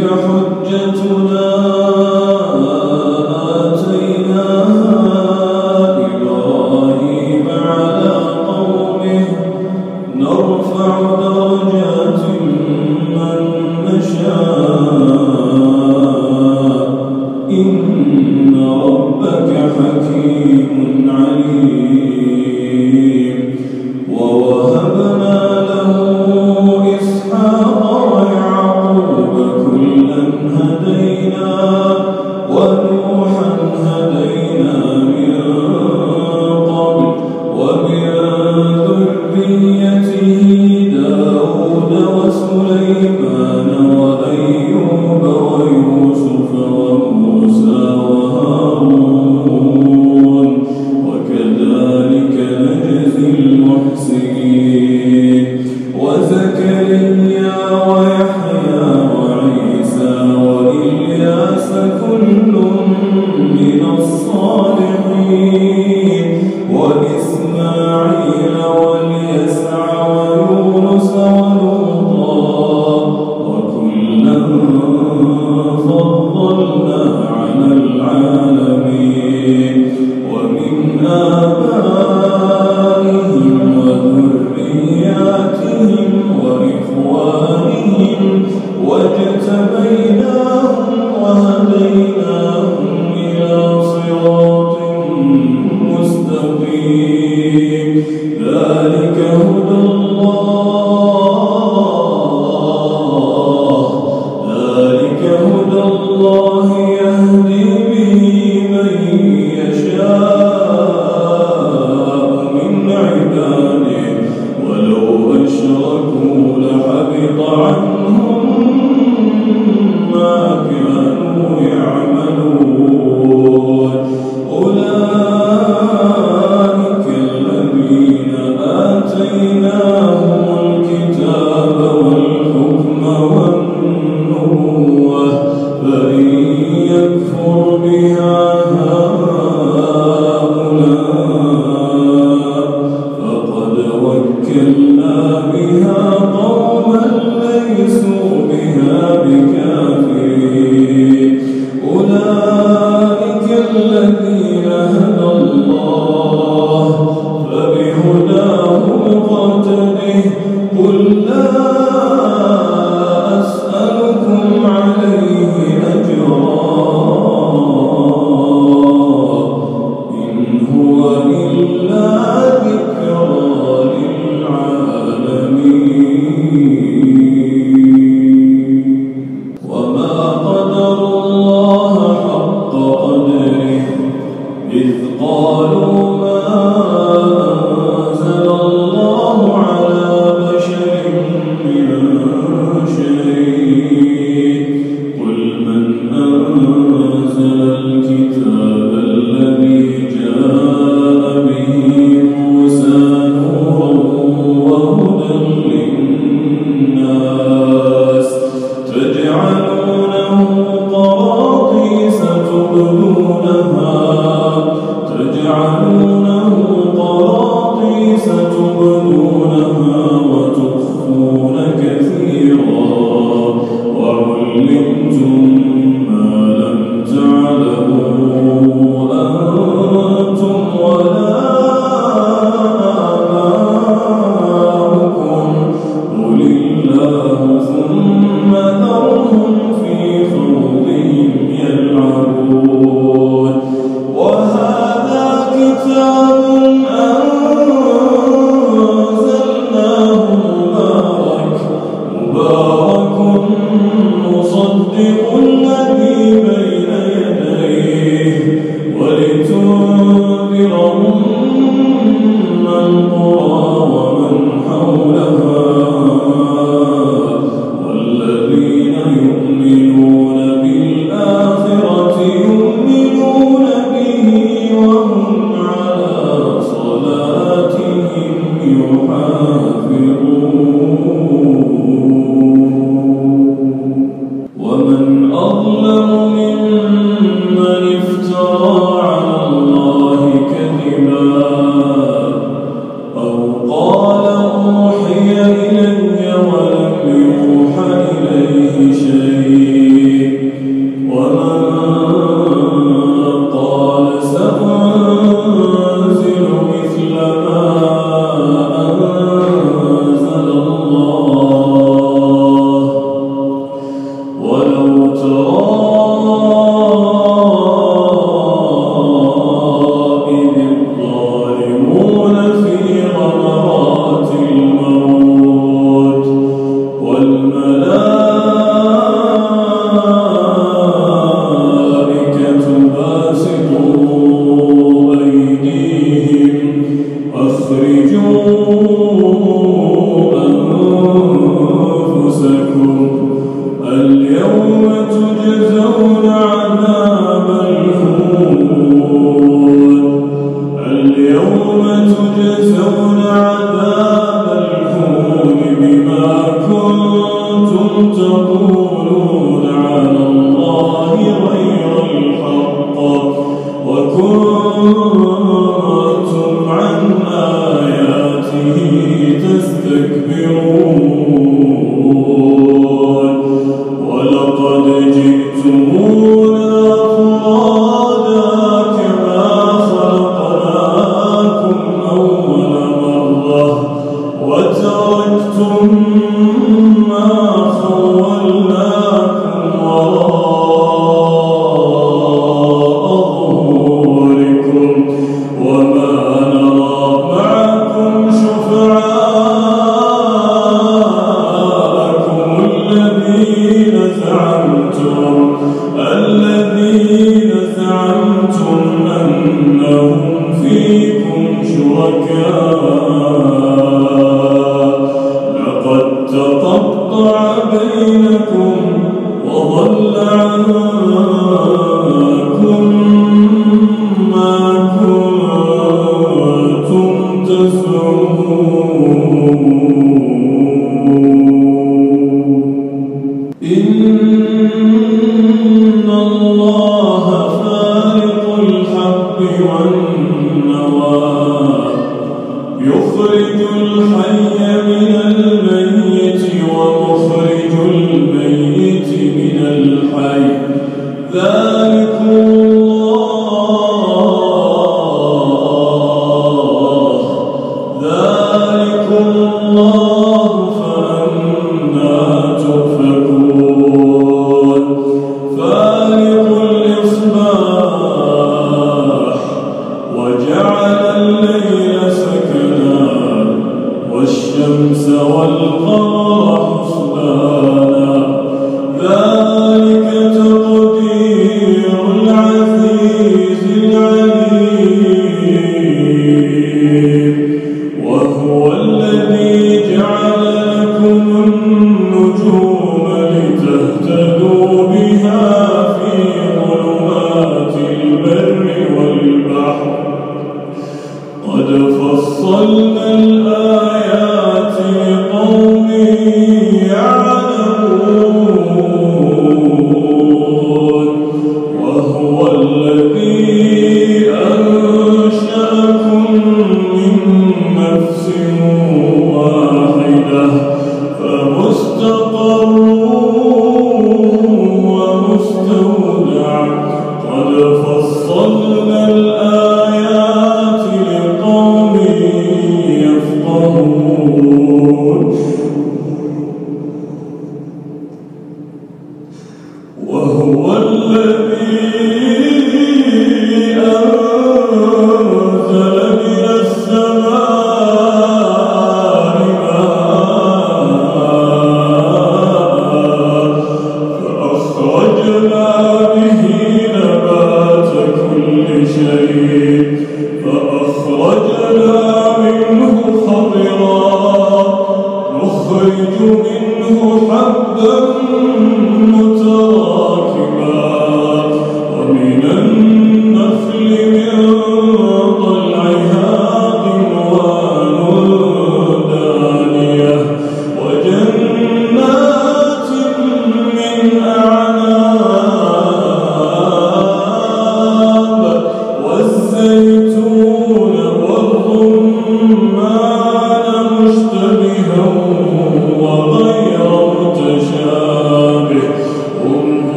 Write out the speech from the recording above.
هي حجتنا فمن Amor. إن في ذلك